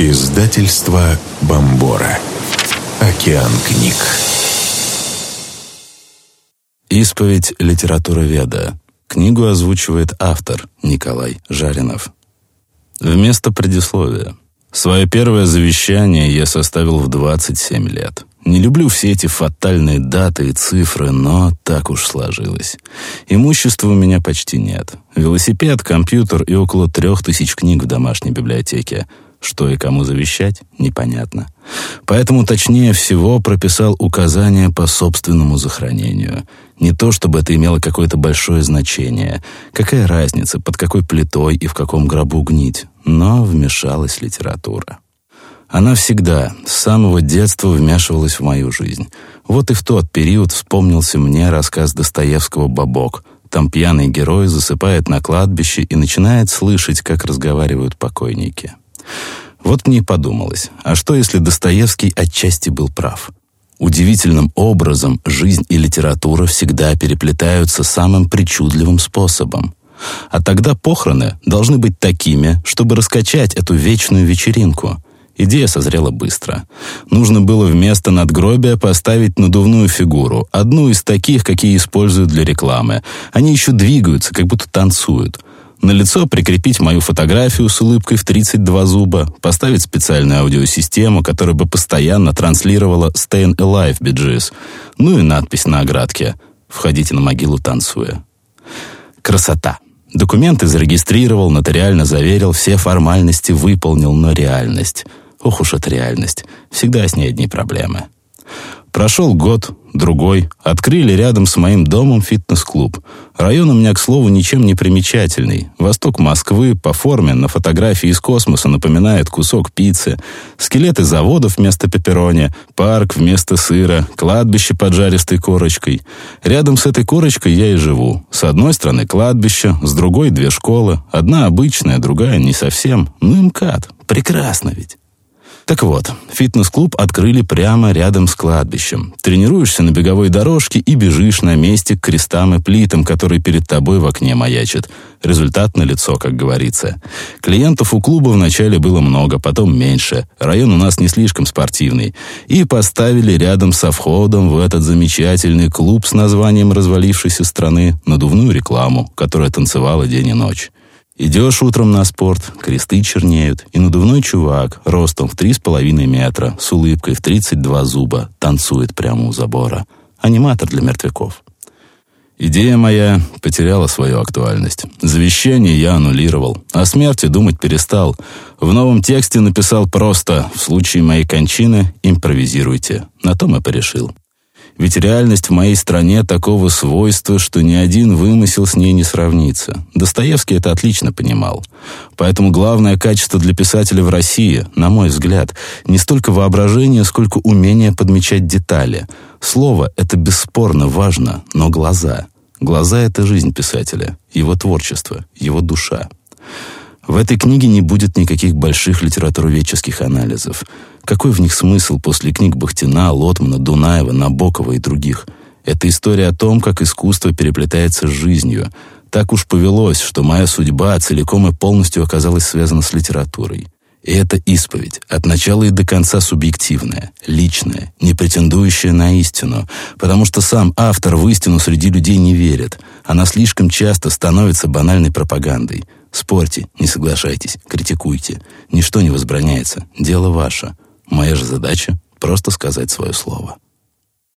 Издательство Бомбора. Океан книг. Исповедь литературоведа. Книгу озвучивает автор Николай Жаринов. Вместо предисловия. Свое первое завещание я составил в 27 лет. Не люблю все эти фатальные даты и цифры, но так уж сложилось. Имущества у меня почти нет. Велосипед, компьютер и около трех тысяч книг в домашней библиотеке — что и кому завещать, непонятно. Поэтому точнее всего прописал указания по собственному захоронению. Не то, чтобы это имело какое-то большое значение. Какая разница, под какой плитой и в каком гробу гнить? Но вмешалась литература. Она всегда, с самого детства вмешивалась в мою жизнь. Вот и в тот период вспомнился мне рассказ Достоевского «Бабок», там пьяный герой засыпает на кладбище и начинает слышать, как разговаривают покойники. Вот мне и подумалось, а что если Достоевский отчасти был прав? Удивительным образом жизнь и литература всегда переплетаются самым причудливым способом. А тогда похороны должны быть такими, чтобы раскачать эту вечную вечеринку. Идея созрела быстро. Нужно было вместо надгробия поставить надувную фигуру, одну из таких, какие используют для рекламы. Они еще двигаются, как будто танцуют. На лицо прикрепить мою фотографию с улыбкой в 32 зуба, поставить специальную аудиосистему, которая бы постоянно транслировала «Stayin' Alive» Bee ну и надпись на оградке «Входите на могилу, танцуя». Красота. Документы зарегистрировал, нотариально заверил, все формальности выполнил, но реальность. Ох уж эта реальность. Всегда с ней одни проблемы. Прошел год, другой. Открыли рядом с моим домом фитнес-клуб. Район у меня, к слову, ничем не примечательный. Восток Москвы по форме на фотографии из космоса напоминает кусок пиццы. Скелеты заводов вместо пепперони, парк вместо сыра, кладбище под жаристой корочкой. Рядом с этой корочкой я и живу. С одной стороны кладбище, с другой две школы. Одна обычная, другая не совсем. Ну, МКАД. Прекрасно ведь. Так вот, фитнес-клуб открыли прямо рядом с кладбищем. Тренируешься на беговой дорожке и бежишь на месте к крестам и плитам, которые перед тобой в окне маячат. Результат на лицо, как говорится. Клиентов у клуба вначале было много, потом меньше. Район у нас не слишком спортивный. И поставили рядом со входом в этот замечательный клуб с названием развалившейся страны надувную рекламу, которая танцевала день и ночь. Идешь утром на спорт, кресты чернеют, и надувной чувак, ростом в три с половиной метра, с улыбкой в тридцать два зуба, танцует прямо у забора. Аниматор для мертвяков. Идея моя потеряла свою актуальность. Завещание я аннулировал. О смерти думать перестал. В новом тексте написал просто «В случае моей кончины импровизируйте». На том и порешил. Ведь реальность в моей стране такого свойства, что ни один вымысел с ней не сравнится. Достоевский это отлично понимал. Поэтому главное качество для писателя в России, на мой взгляд, не столько воображение, сколько умение подмечать детали. Слово — это бесспорно важно, но глаза. Глаза — это жизнь писателя, его творчество, его душа. В этой книге не будет никаких больших литературоведческих анализов. Какой в них смысл после книг Бахтина, Лотмана, Дунаева, Набокова и других? Это история о том, как искусство переплетается с жизнью. Так уж повелось, что моя судьба целиком и полностью оказалась связана с литературой. И это исповедь, от начала и до конца субъективная, личная, не претендующая на истину, потому что сам автор в истину среди людей не верит. Она слишком часто становится банальной пропагандой. Спорьте, не соглашайтесь, критикуйте. Ничто не возбраняется, дело ваше. Моя же задача — просто сказать свое слово.